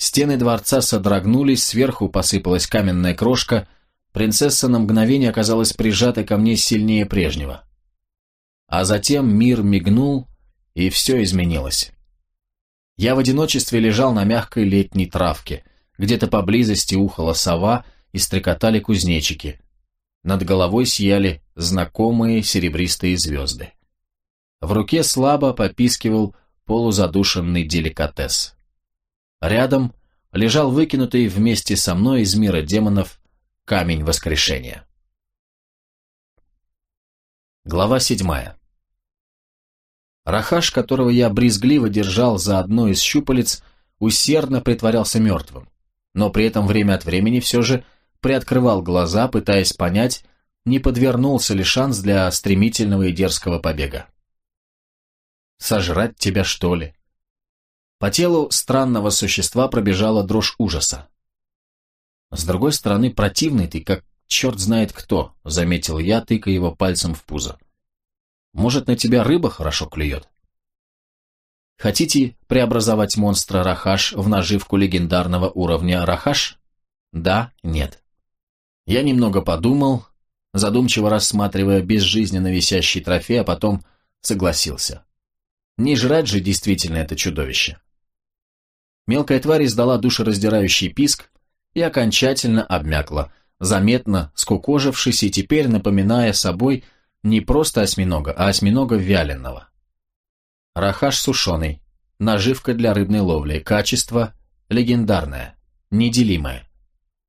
Стены дворца содрогнулись, сверху посыпалась каменная крошка, принцесса на мгновение оказалась прижатой ко мне сильнее прежнего. А затем мир мигнул, и все изменилось. Я в одиночестве лежал на мягкой летней травке, где-то поблизости ухала сова и стрекотали кузнечики. Над головой сияли знакомые серебристые звезды. В руке слабо попискивал полузадушенный деликатес. Рядом лежал выкинутый вместе со мной из мира демонов камень воскрешения. Глава седьмая. Рахаш, которого я брезгливо держал за одно из щупалец, усердно притворялся мертвым, но при этом время от времени все же приоткрывал глаза, пытаясь понять, не подвернулся ли шанс для стремительного и дерзкого побега. «Сожрать тебя, что ли?» По телу странного существа пробежала дрожь ужаса. «С другой стороны, противный ты, как черт знает кто», — заметил я, тыкая его пальцем в пузо. Может, на тебя рыба хорошо клюет? Хотите преобразовать монстра Рахаш в наживку легендарного уровня Рахаш? Да, нет. Я немного подумал, задумчиво рассматривая безжизненно висящий трофей, а потом согласился. Не жрать же действительно это чудовище. Мелкая тварь издала душераздирающий писк и окончательно обмякла, заметно скукожившись и теперь напоминая собой не просто осьминога, а осьминога вяленого. Рахаш сушеный. Наживка для рыбной ловли. Качество легендарное, неделимое.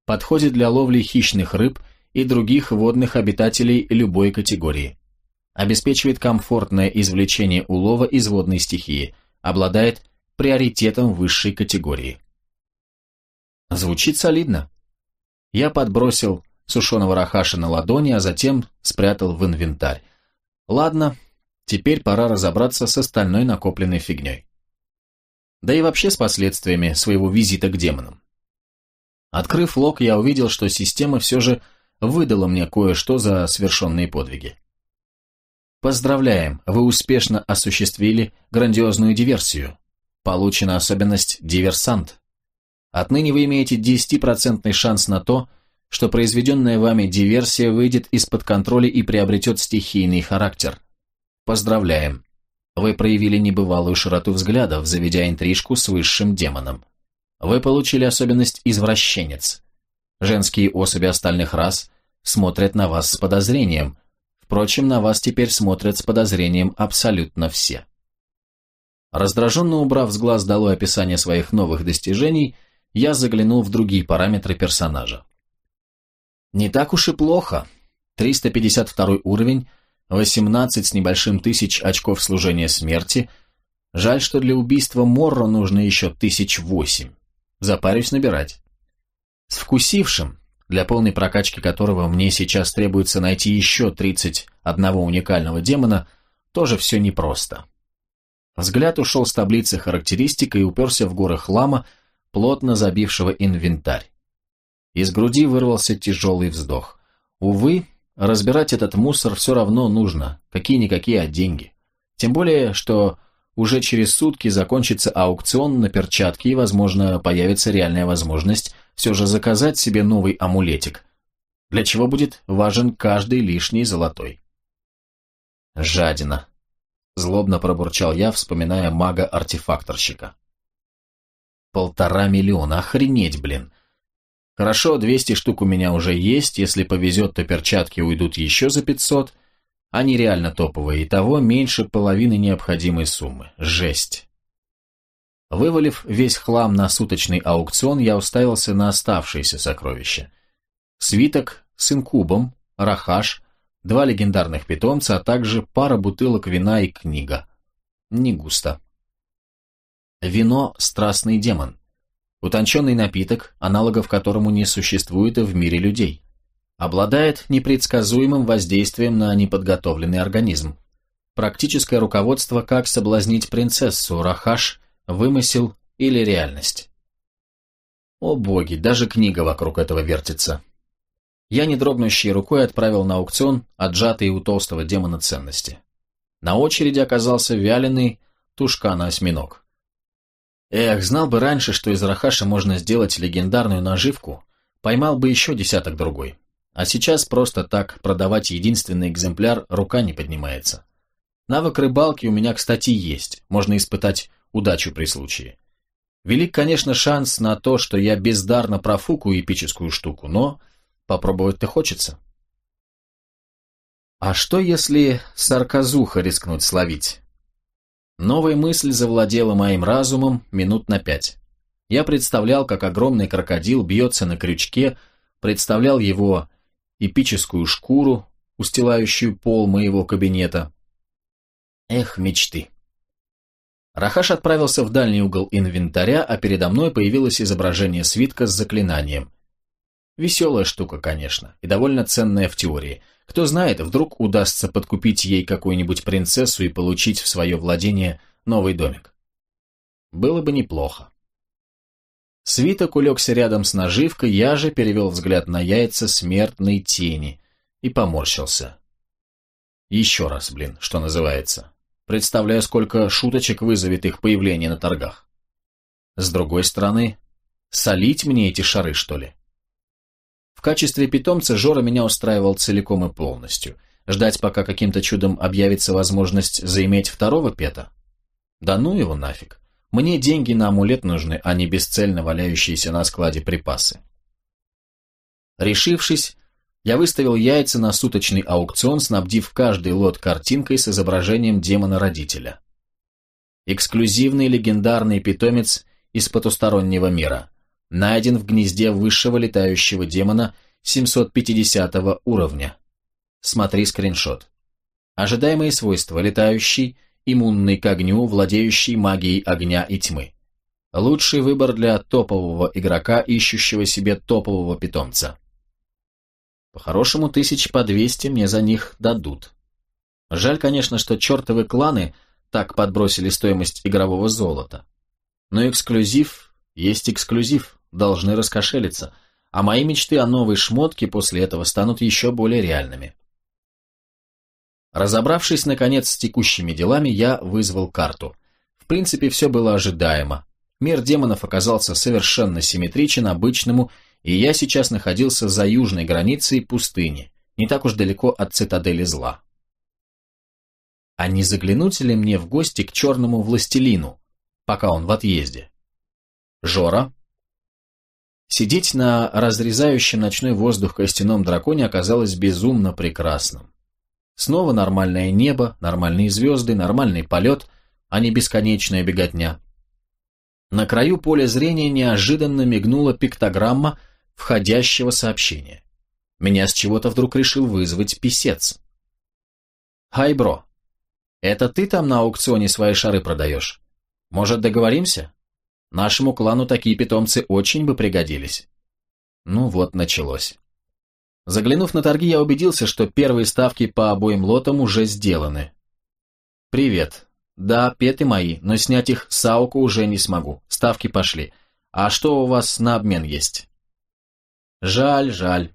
Подходит для ловли хищных рыб и других водных обитателей любой категории. Обеспечивает комфортное извлечение улова из водной стихии. Обладает приоритетом высшей категории. Звучит солидно. Я подбросил сушеного рахаша на ладони, а затем спрятал в инвентарь. Ладно, теперь пора разобраться с остальной накопленной фигней. Да и вообще с последствиями своего визита к демонам. Открыв лог, я увидел, что система все же выдала мне кое-что за совершенные подвиги. Поздравляем, вы успешно осуществили грандиозную диверсию. Получена особенность «Диверсант». Отныне вы имеете 10% шанс на то, что произведенная вами диверсия выйдет из-под контроля и приобретет стихийный характер. Поздравляем. Вы проявили небывалую широту взглядов, заведя интрижку с высшим демоном. Вы получили особенность «извращенец». Женские особи остальных рас смотрят на вас с подозрением. Впрочем, на вас теперь смотрят с подозрением абсолютно все. Раздраженно убрав с глаз долой описание своих новых достижений, я заглянул в другие параметры персонажа. Не так уж и плохо. 352 уровень, 18 с небольшим тысяч очков служения смерти. Жаль, что для убийства Морро нужно еще тысяч восемь. Запарюсь набирать. С вкусившим, для полной прокачки которого мне сейчас требуется найти еще 31 уникального демона, тоже все непросто. Взгляд ушел с таблицы характеристик и уперся в горы хлама, плотно забившего инвентарь. Из груди вырвался тяжелый вздох. Увы, разбирать этот мусор все равно нужно, какие-никакие, а деньги. Тем более, что уже через сутки закончится аукцион на перчатки и, возможно, появится реальная возможность все же заказать себе новый амулетик, для чего будет важен каждый лишний золотой. «Жадина», — злобно пробурчал я, вспоминая мага-артефакторщика. «Полтора миллиона, охренеть, блин! Хорошо, 200 штук у меня уже есть, если повезет, то перчатки уйдут еще за 500. Они реально топовые, и того меньше половины необходимой суммы. Жесть. Вывалив весь хлам на суточный аукцион, я уставился на оставшиеся сокровища. Свиток с инкубом, рахаш, два легендарных питомца, а также пара бутылок вина и книга. Не густо. Вино «Страстный демон». Утонченный напиток, аналогов которому не существует в мире людей. Обладает непредсказуемым воздействием на неподготовленный организм. Практическое руководство «Как соблазнить принцессу», «Рахаш», «Вымысел» или «Реальность». О боги, даже книга вокруг этого вертится. Я не дрогнущей рукой отправил на аукцион отжатые у толстого демона ценности. На очереди оказался вяленый тушкан-осьминог. Эх, знал бы раньше, что из Рахаша можно сделать легендарную наживку, поймал бы еще десяток другой. А сейчас просто так продавать единственный экземпляр рука не поднимается. Навык рыбалки у меня, кстати, есть, можно испытать удачу при случае. Велик, конечно, шанс на то, что я бездарно профукаю эпическую штуку, но попробовать-то хочется. А что, если сарказуха рискнуть словить? Новая мысль завладела моим разумом минут на пять. Я представлял, как огромный крокодил бьется на крючке, представлял его эпическую шкуру, устилающую пол моего кабинета. Эх, мечты. Рахаш отправился в дальний угол инвентаря, а передо мной появилось изображение свитка с заклинанием. Веселая штука, конечно, и довольно ценная в теории. Кто знает, вдруг удастся подкупить ей какую-нибудь принцессу и получить в свое владение новый домик. Было бы неплохо. Свиток улегся рядом с наживкой, я же перевел взгляд на яйца смертной тени и поморщился. Еще раз, блин, что называется. Представляю, сколько шуточек вызовет их появление на торгах. С другой стороны, солить мне эти шары, что ли? В качестве питомца Жора меня устраивал целиком и полностью. Ждать, пока каким-то чудом объявится возможность заиметь второго пета? Да ну его нафиг. Мне деньги на амулет нужны, а не бесцельно валяющиеся на складе припасы. Решившись, я выставил яйца на суточный аукцион, снабдив каждый лот картинкой с изображением демона-родителя. Эксклюзивный легендарный питомец из потустороннего мира. Найден в гнезде высшего летающего демона 750 уровня. Смотри скриншот. Ожидаемые свойства. Летающий, иммунный к огню, владеющий магией огня и тьмы. Лучший выбор для топового игрока, ищущего себе топового питомца. По-хорошему, тысяч по двести мне за них дадут. Жаль, конечно, что чертовы кланы так подбросили стоимость игрового золота. Но эксклюзив есть эксклюзив, должны раскошелиться, а мои мечты о новой шмотке после этого станут еще более реальными. Разобравшись, наконец, с текущими делами, я вызвал карту. В принципе, все было ожидаемо. Мир демонов оказался совершенно симметричен обычному и я сейчас находился за южной границей пустыни, не так уж далеко от цитадели зла. А не заглянуть ли мне в гости к черному властелину, пока он в отъезде? Жора? Сидеть на разрезающем ночной воздух костяном драконе оказалось безумно прекрасным. Снова нормальное небо, нормальные звезды, нормальный полет, а не бесконечная беготня. На краю поля зрения неожиданно мигнула пиктограмма входящего сообщения. Меня с чего-то вдруг решил вызвать писец. «Хай, бро, это ты там на аукционе свои шары продаешь? Может, договоримся? Нашему клану такие питомцы очень бы пригодились». Ну вот, началось. Заглянув на торги, я убедился, что первые ставки по обоим лотам уже сделаны. «Привет. Да, петы мои, но снять их с Аука уже не смогу. Ставки пошли. А что у вас на обмен есть?» Жаль, жаль.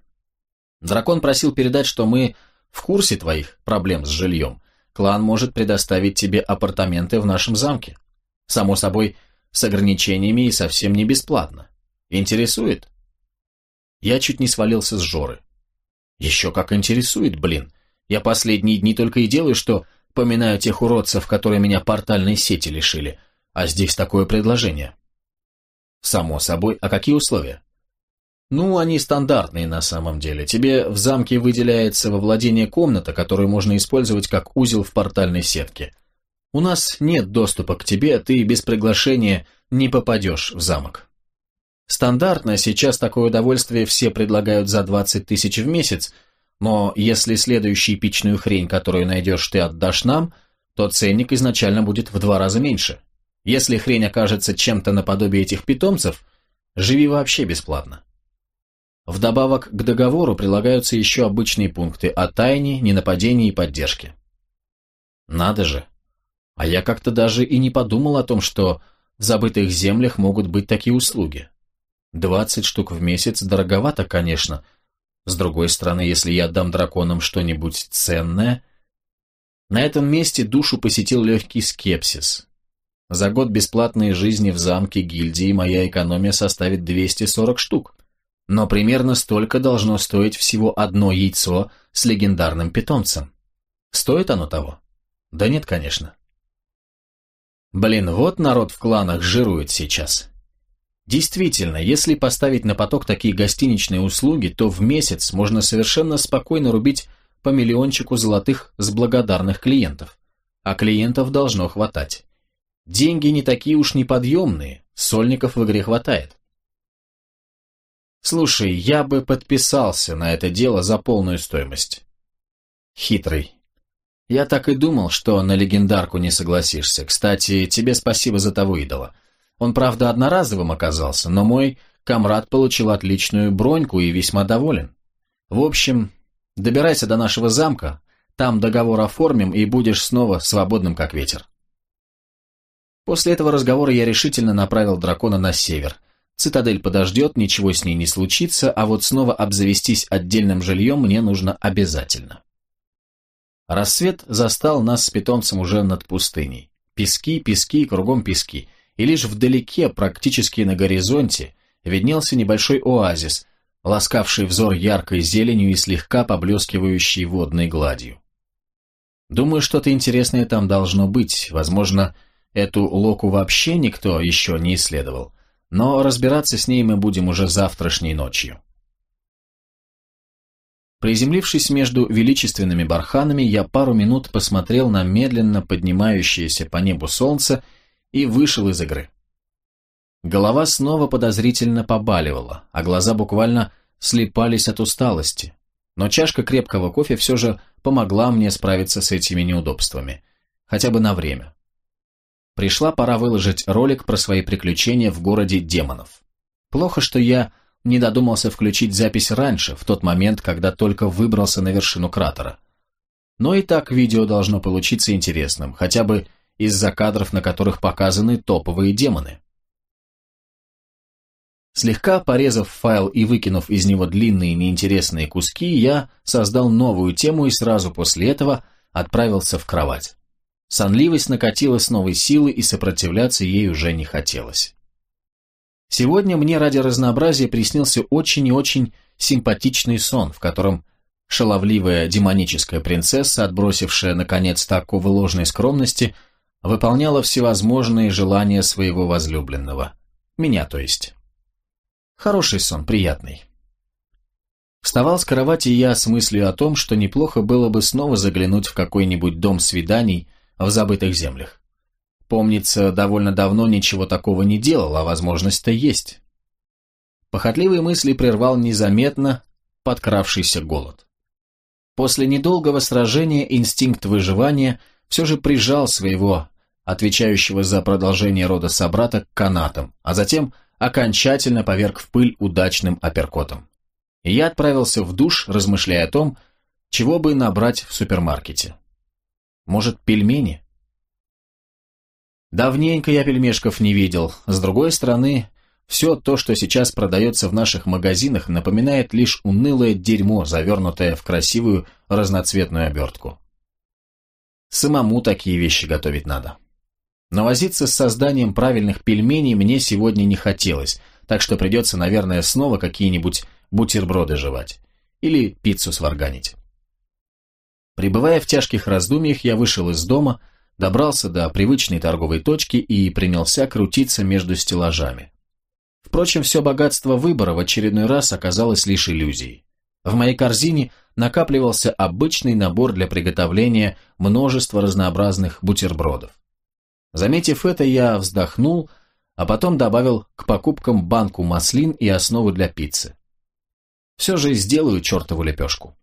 Дракон просил передать, что мы в курсе твоих проблем с жильем. Клан может предоставить тебе апартаменты в нашем замке. Само собой, с ограничениями и совсем не бесплатно. Интересует? Я чуть не свалился с Жоры. Еще как интересует, блин. Я последние дни только и делаю, что поминаю тех уродцев, которые меня портальной сети лишили. А здесь такое предложение. Само собой, а какие условия? Ну, они стандартные на самом деле. Тебе в замке выделяется во владение комната, которую можно использовать как узел в портальной сетке. У нас нет доступа к тебе, ты без приглашения не попадешь в замок. Стандартно сейчас такое удовольствие все предлагают за 20 тысяч в месяц, но если следующую эпичную хрень, которую найдешь, ты отдашь нам, то ценник изначально будет в два раза меньше. Если хрень окажется чем-то наподобие этих питомцев, живи вообще бесплатно. Вдобавок к договору прилагаются еще обычные пункты о тайне, ненападении и поддержке. Надо же. А я как-то даже и не подумал о том, что в забытых землях могут быть такие услуги. Двадцать штук в месяц дороговато, конечно. С другой стороны, если я отдам драконам что-нибудь ценное... На этом месте душу посетил легкий скепсис. За год бесплатной жизни в замке гильдии моя экономия составит 240 штук. Но примерно столько должно стоить всего одно яйцо с легендарным питомцем. Стоит оно того? Да нет, конечно. Блин, вот народ в кланах жирует сейчас. Действительно, если поставить на поток такие гостиничные услуги, то в месяц можно совершенно спокойно рубить по миллиончику золотых с благодарных клиентов. А клиентов должно хватать. Деньги не такие уж неподъемные, сольников в игре хватает. Слушай, я бы подписался на это дело за полную стоимость. Хитрый. Я так и думал, что на легендарку не согласишься. Кстати, тебе спасибо за того идола. Он, правда, одноразовым оказался, но мой комрад получил отличную броньку и весьма доволен. В общем, добирайся до нашего замка, там договор оформим и будешь снова свободным, как ветер. После этого разговора я решительно направил дракона на север, Цитадель подождет, ничего с ней не случится, а вот снова обзавестись отдельным жильем мне нужно обязательно. Рассвет застал нас с питомцем уже над пустыней. Пески, пески, кругом пески. И лишь вдалеке, практически на горизонте, виднелся небольшой оазис, ласкавший взор яркой зеленью и слегка поблескивающей водной гладью. Думаю, что-то интересное там должно быть. Возможно, эту локу вообще никто еще не исследовал но разбираться с ней мы будем уже завтрашней ночью. Приземлившись между величественными барханами, я пару минут посмотрел на медленно поднимающееся по небу солнце и вышел из игры. Голова снова подозрительно побаливала, а глаза буквально слепались от усталости, но чашка крепкого кофе все же помогла мне справиться с этими неудобствами, хотя бы на время. Пришла пора выложить ролик про свои приключения в городе демонов. Плохо, что я не додумался включить запись раньше, в тот момент, когда только выбрался на вершину кратера. Но и так видео должно получиться интересным, хотя бы из-за кадров, на которых показаны топовые демоны. Слегка порезав файл и выкинув из него длинные неинтересные куски, я создал новую тему и сразу после этого отправился в кровать. Сонливость накатила с новой силы, и сопротивляться ей уже не хотелось. Сегодня мне ради разнообразия приснился очень и очень симпатичный сон, в котором шаловливая демоническая принцесса, отбросившая наконец такого ложной скромности, выполняла всевозможные желания своего возлюбленного. Меня, то есть. Хороший сон, приятный. Вставал с кровати я с мыслью о том, что неплохо было бы снова заглянуть в какой-нибудь дом свиданий в забытых землях. Помнится, довольно давно ничего такого не делал, а возможность-то есть. Похотливые мысли прервал незаметно подкравшийся голод. После недолгого сражения инстинкт выживания все же прижал своего, отвечающего за продолжение рода собрата, к канатам, а затем окончательно поверг в пыль удачным апперкотом. И я отправился в душ, размышляя о том, чего бы набрать в супермаркете. Может, пельмени? Давненько я пельмешков не видел. С другой стороны, все то, что сейчас продается в наших магазинах, напоминает лишь унылое дерьмо, завернутое в красивую разноцветную обертку. Самому такие вещи готовить надо. Но возиться с созданием правильных пельменей мне сегодня не хотелось, так что придется, наверное, снова какие-нибудь бутерброды жевать. Или пиццу сварганить. Пребывая в тяжких раздумьях, я вышел из дома, добрался до привычной торговой точки и принялся крутиться между стеллажами. Впрочем, все богатство выбора в очередной раз оказалось лишь иллюзией. В моей корзине накапливался обычный набор для приготовления множества разнообразных бутербродов. Заметив это, я вздохнул, а потом добавил к покупкам банку маслин и основу для пиццы. Все же сделаю чертову лепешку.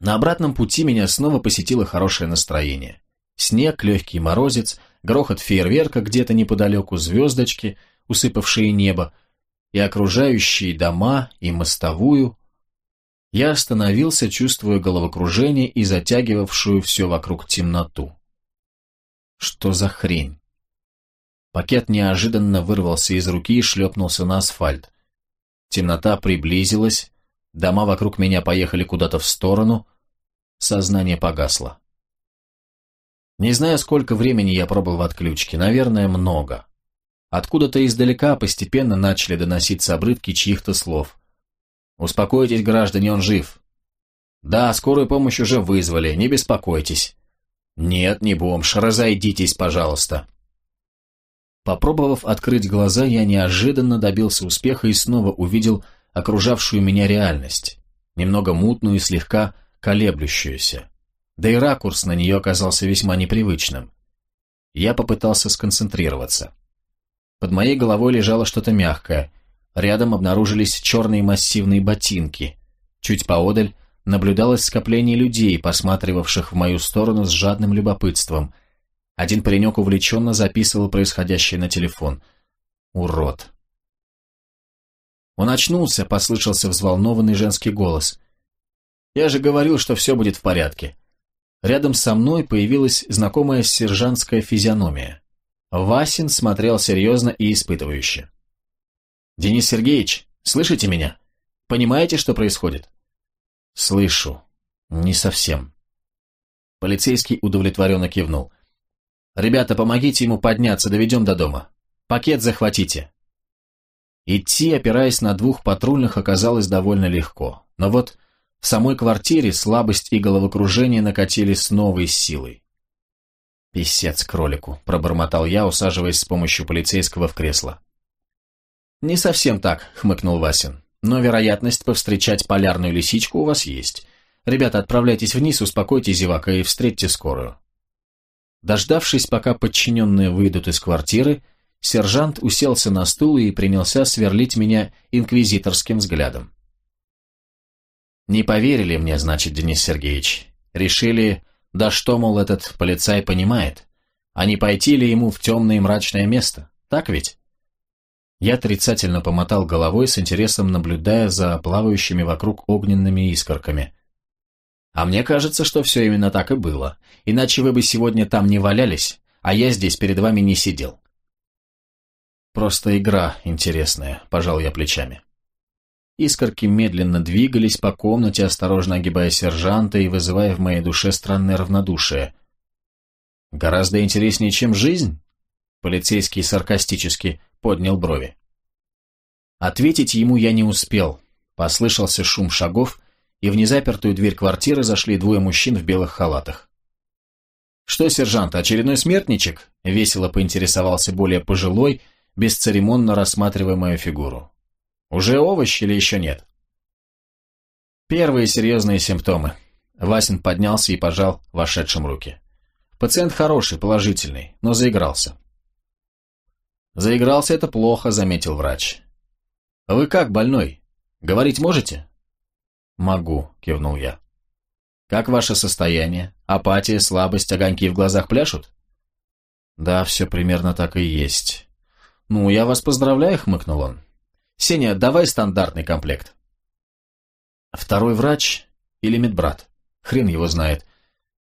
На обратном пути меня снова посетило хорошее настроение. Снег, легкий морозец, грохот фейерверка где-то неподалеку, звездочки, усыпавшие небо, и окружающие дома, и мостовую. Я остановился, чувствуя головокружение и затягивавшую все вокруг темноту. Что за хрень? Пакет неожиданно вырвался из руки и шлепнулся на асфальт. Темнота приблизилась, Дома вокруг меня поехали куда-то в сторону. Сознание погасло. Не знаю, сколько времени я пробыл в отключке, наверное, много. Откуда-то издалека постепенно начали доноситься обрывки чьих-то слов. «Успокойтесь, граждане, он жив». «Да, скорую помощь уже вызвали, не беспокойтесь». «Нет, не бомж, разойдитесь, пожалуйста». Попробовав открыть глаза, я неожиданно добился успеха и снова увидел окружавшую меня реальность, немного мутную и слегка колеблющуюся. Да и ракурс на нее оказался весьма непривычным. Я попытался сконцентрироваться. Под моей головой лежало что-то мягкое. Рядом обнаружились черные массивные ботинки. Чуть поодаль наблюдалось скопление людей, посматривавших в мою сторону с жадным любопытством. Один паренек увлеченно записывал происходящее на телефон. Урод. Он очнулся, послышался взволнованный женский голос. «Я же говорил, что все будет в порядке». Рядом со мной появилась знакомая сержантская физиономия. Васин смотрел серьезно и испытывающе. «Денис Сергеевич, слышите меня? Понимаете, что происходит?» «Слышу. Не совсем». Полицейский удовлетворенно кивнул. «Ребята, помогите ему подняться, доведем до дома. Пакет захватите». Идти, опираясь на двух патрульных, оказалось довольно легко. Но вот в самой квартире слабость и головокружение накатили с новой силой. «Писец кролику», — пробормотал я, усаживаясь с помощью полицейского в кресло. «Не совсем так», — хмыкнул Васин. «Но вероятность повстречать полярную лисичку у вас есть. Ребята, отправляйтесь вниз, успокойте зевака и встретьте скорую». Дождавшись, пока подчиненные выйдут из квартиры, сержант уселся на стул и принялся сверлить меня инквизиторским взглядом. «Не поверили мне, значит, Денис Сергеевич. Решили, да что, мол, этот полицай понимает? А не пойти ли ему в темное и мрачное место? Так ведь? Я отрицательно помотал головой с интересом, наблюдая за плавающими вокруг огненными искорками. А мне кажется, что все именно так и было. Иначе вы бы сегодня там не валялись, а я здесь перед вами не сидел. Просто игра интересная, пожал я плечами. Искорки медленно двигались по комнате, осторожно огибая сержанта и вызывая в моей душе странное равнодушие. «Гораздо интереснее, чем жизнь?» Полицейский саркастически поднял брови. Ответить ему я не успел. Послышался шум шагов, и в незапертую дверь квартиры зашли двое мужчин в белых халатах. «Что, сержант, очередной смертничек?» — весело поинтересовался более пожилой, бесцеремонно рассматривая мою фигуру. Уже овощ или еще нет? Первые серьезные симптомы. Васин поднялся и пожал вошедшим руки. Пациент хороший, положительный, но заигрался. Заигрался это плохо, заметил врач. Вы как, больной? Говорить можете? Могу, кивнул я. Как ваше состояние? Апатия, слабость, огоньки в глазах пляшут? Да, все примерно так и есть. Ну, я вас поздравляю, хмыкнул он. Сеня, давай стандартный комплект. Второй врач или медбрат? Хрен его знает.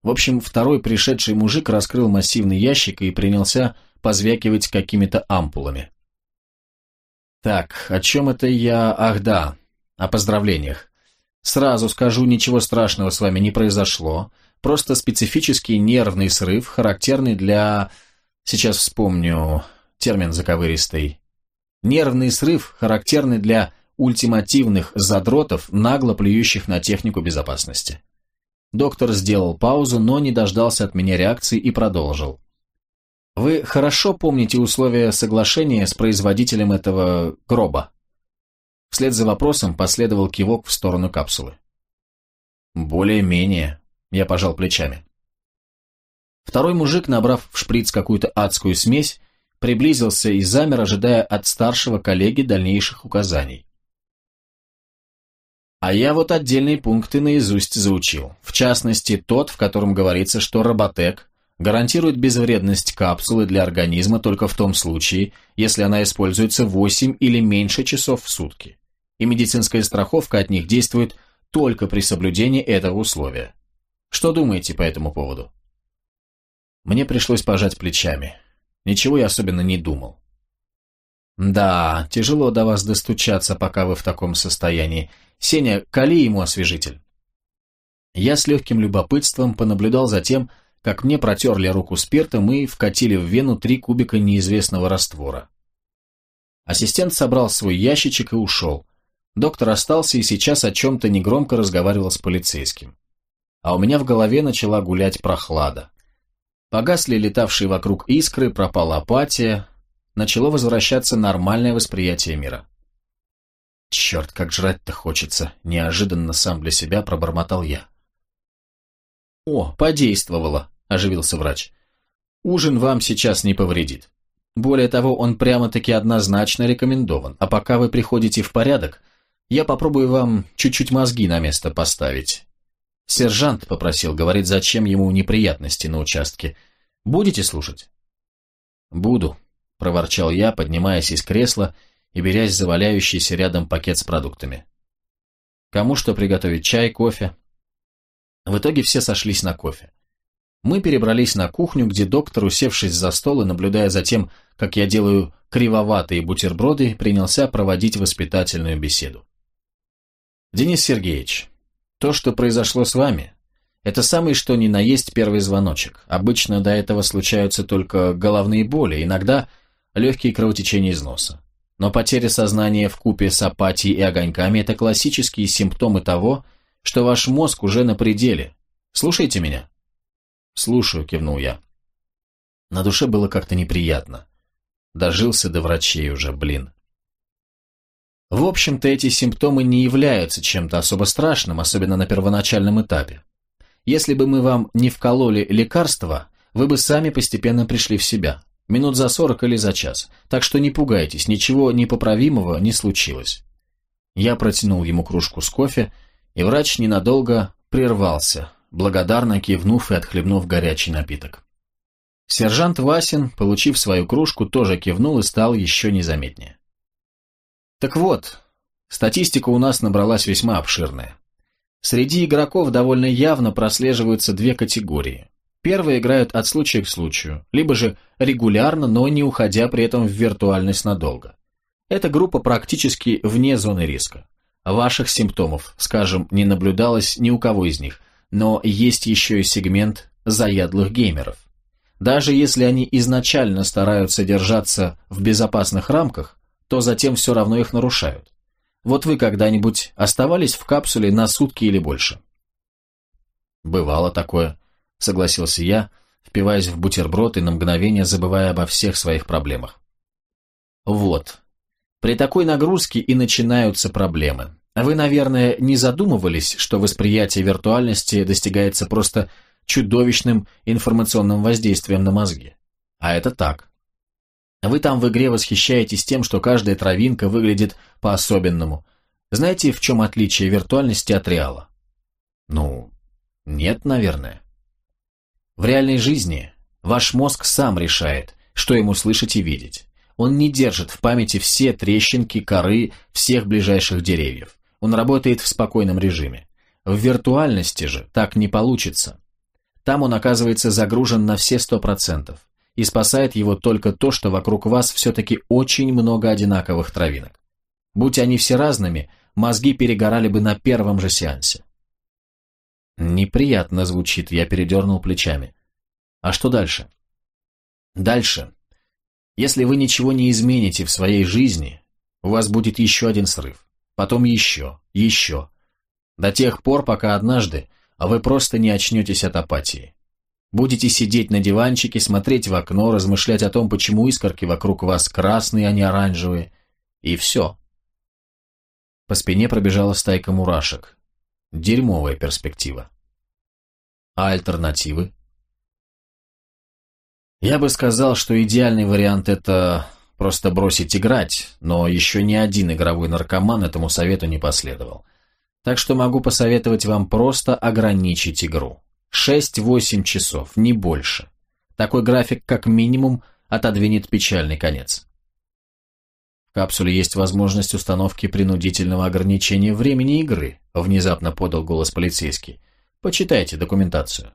В общем, второй пришедший мужик раскрыл массивный ящик и принялся позвякивать какими-то ампулами. Так, о чем это я... Ах да, о поздравлениях. Сразу скажу, ничего страшного с вами не произошло. Просто специфический нервный срыв, характерный для... Сейчас вспомню термин заковыристый. Нервный срыв, характерный для ультимативных задротов, нагло плюющих на технику безопасности. Доктор сделал паузу, но не дождался от меня реакции и продолжил. Вы хорошо помните условия соглашения с производителем этого гроба? Вслед за вопросом последовал кивок в сторону капсулы. Более-менее, я пожал плечами. Второй мужик, набрав в шприц какую-то адскую смесь, приблизился и замер, ожидая от старшего коллеги дальнейших указаний. А я вот отдельные пункты наизусть заучил. В частности, тот, в котором говорится, что роботек гарантирует безвредность капсулы для организма только в том случае, если она используется 8 или меньше часов в сутки. И медицинская страховка от них действует только при соблюдении этого условия. Что думаете по этому поводу? Мне пришлось пожать плечами. Ничего я особенно не думал. Да, тяжело до вас достучаться, пока вы в таком состоянии. Сеня, кали ему освежитель. Я с легким любопытством понаблюдал за тем, как мне протерли руку спиртом и вкатили в вену три кубика неизвестного раствора. Ассистент собрал свой ящичек и ушел. Доктор остался и сейчас о чем-то негромко разговаривал с полицейским. А у меня в голове начала гулять прохлада. Погасли летавшие вокруг искры, пропала апатия, начало возвращаться нормальное восприятие мира. «Черт, как жрать-то хочется!» – неожиданно сам для себя пробормотал я. «О, подействовало!» – оживился врач. «Ужин вам сейчас не повредит. Более того, он прямо-таки однозначно рекомендован. А пока вы приходите в порядок, я попробую вам чуть-чуть мозги на место поставить. Сержант попросил, говорит, зачем ему неприятности на участке. Будете слушать? Буду, проворчал я, поднимаясь из кресла и берясь за валяющийся рядом пакет с продуктами. Кому что приготовить, чай, кофе? В итоге все сошлись на кофе. Мы перебрались на кухню, где доктор, усевшись за стол и наблюдая за тем, как я делаю кривоватые бутерброды, принялся проводить воспитательную беседу. «Денис Сергеевич, то, что произошло с вами, это самый что ни на есть первый звоночек. Обычно до этого случаются только головные боли, иногда легкие кровотечения из носа. Но потеря сознания в купе с апатией и огоньками – это классические симптомы того, что ваш мозг уже на пределе. Слушайте меня?» «Слушаю», – кивнул я. На душе было как-то неприятно. Дожился до врачей уже, блин. В общем-то, эти симптомы не являются чем-то особо страшным, особенно на первоначальном этапе. Если бы мы вам не вкололи лекарства, вы бы сами постепенно пришли в себя. Минут за сорок или за час. Так что не пугайтесь, ничего непоправимого не случилось. Я протянул ему кружку с кофе, и врач ненадолго прервался, благодарно кивнув и отхлебнув горячий напиток. Сержант Васин, получив свою кружку, тоже кивнул и стал еще незаметнее. Так вот, статистика у нас набралась весьма обширная. Среди игроков довольно явно прослеживаются две категории. Первые играют от случая к случаю, либо же регулярно, но не уходя при этом в виртуальность надолго. Эта группа практически вне зоны риска. Ваших симптомов, скажем, не наблюдалось ни у кого из них, но есть еще и сегмент заядлых геймеров. Даже если они изначально стараются держаться в безопасных рамках, то затем все равно их нарушают. Вот вы когда-нибудь оставались в капсуле на сутки или больше? Бывало такое, согласился я, впиваясь в бутерброд и на мгновение забывая обо всех своих проблемах. Вот. При такой нагрузке и начинаются проблемы. Вы, наверное, не задумывались, что восприятие виртуальности достигается просто чудовищным информационным воздействием на мозги. А это так. Вы там в игре восхищаетесь тем, что каждая травинка выглядит по-особенному. Знаете, в чем отличие виртуальности от реала? Ну, нет, наверное. В реальной жизни ваш мозг сам решает, что ему слышать и видеть. Он не держит в памяти все трещинки, коры всех ближайших деревьев. Он работает в спокойном режиме. В виртуальности же так не получится. Там он оказывается загружен на все сто процентов и спасает его только то, что вокруг вас все-таки очень много одинаковых травинок. Будь они все разными, мозги перегорали бы на первом же сеансе. Неприятно звучит, я передернул плечами. А что дальше? Дальше. Если вы ничего не измените в своей жизни, у вас будет еще один срыв. Потом еще, еще. До тех пор, пока однажды вы просто не очнетесь от апатии. Будете сидеть на диванчике, смотреть в окно, размышлять о том, почему искорки вокруг вас красные, а не оранжевые. И все. По спине пробежала стайка мурашек. Дерьмовая перспектива. А альтернативы? Я бы сказал, что идеальный вариант это просто бросить играть, но еще ни один игровой наркоман этому совету не последовал. Так что могу посоветовать вам просто ограничить игру. 6-8 часов, не больше. Такой график как минимум отодвинет печальный конец. В капсуле есть возможность установки принудительного ограничения времени игры, внезапно подал голос полицейский. Почитайте документацию.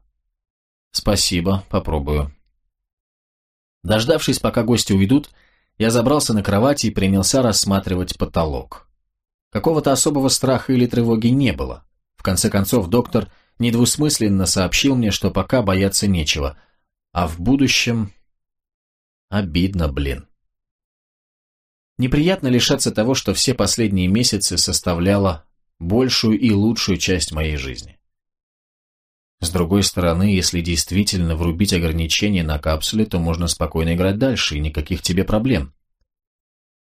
Спасибо, попробую. Дождавшись, пока гости уйдут, я забрался на кровати и принялся рассматривать потолок. Какого-то особого страха или тревоги не было. В конце концов, доктор недвусмысленно сообщил мне, что пока бояться нечего, а в будущем... Обидно, блин. Неприятно лишаться того, что все последние месяцы составляло большую и лучшую часть моей жизни. С другой стороны, если действительно врубить ограничения на капсуле, то можно спокойно играть дальше, и никаких тебе проблем.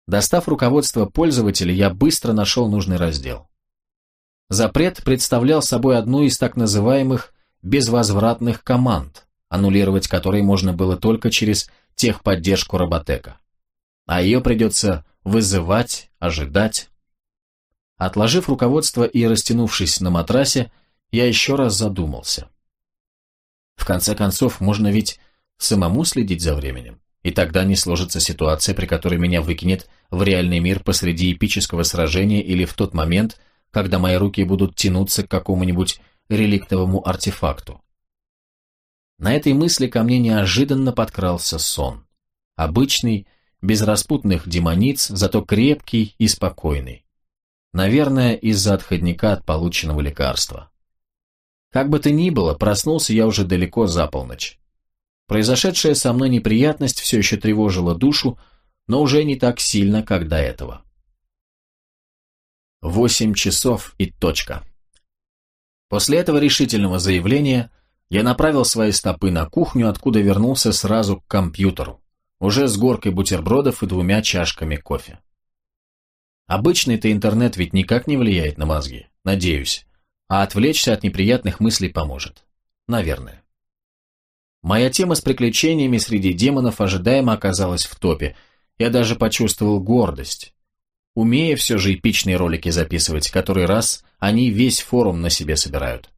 Достав руководство пользователя, я быстро нашел нужный раздел. Запрет представлял собой одну из так называемых безвозвратных команд, аннулировать которые можно было только через техподдержку Роботека. А ее придется вызывать, ожидать. Отложив руководство и растянувшись на матрасе, я еще раз задумался. В конце концов, можно ведь самому следить за временем, и тогда не сложится ситуация, при которой меня выкинет в реальный мир посреди эпического сражения или в тот момент, когда мои руки будут тянуться к какому-нибудь реликтовому артефакту. На этой мысли ко мне неожиданно подкрался сон. Обычный, без распутных демониц, зато крепкий и спокойный. Наверное, из-за отходника от полученного лекарства. Как бы то ни было, проснулся я уже далеко за полночь. Произошедшая со мной неприятность все еще тревожила душу, но уже не так сильно, как до этого. Восемь часов и точка. После этого решительного заявления я направил свои стопы на кухню, откуда вернулся сразу к компьютеру, уже с горкой бутербродов и двумя чашками кофе. Обычный-то интернет ведь никак не влияет на мозги, надеюсь а отвлечься от неприятных мыслей поможет. Наверное. Моя тема с приключениями среди демонов ожидаемо оказалась в топе. Я даже почувствовал гордость. Умея все же эпичные ролики записывать, который раз они весь форум на себе собирают.